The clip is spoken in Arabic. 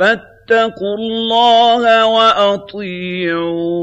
فَاتَّقُوا اللَّهَ وَأَطِيعُونِ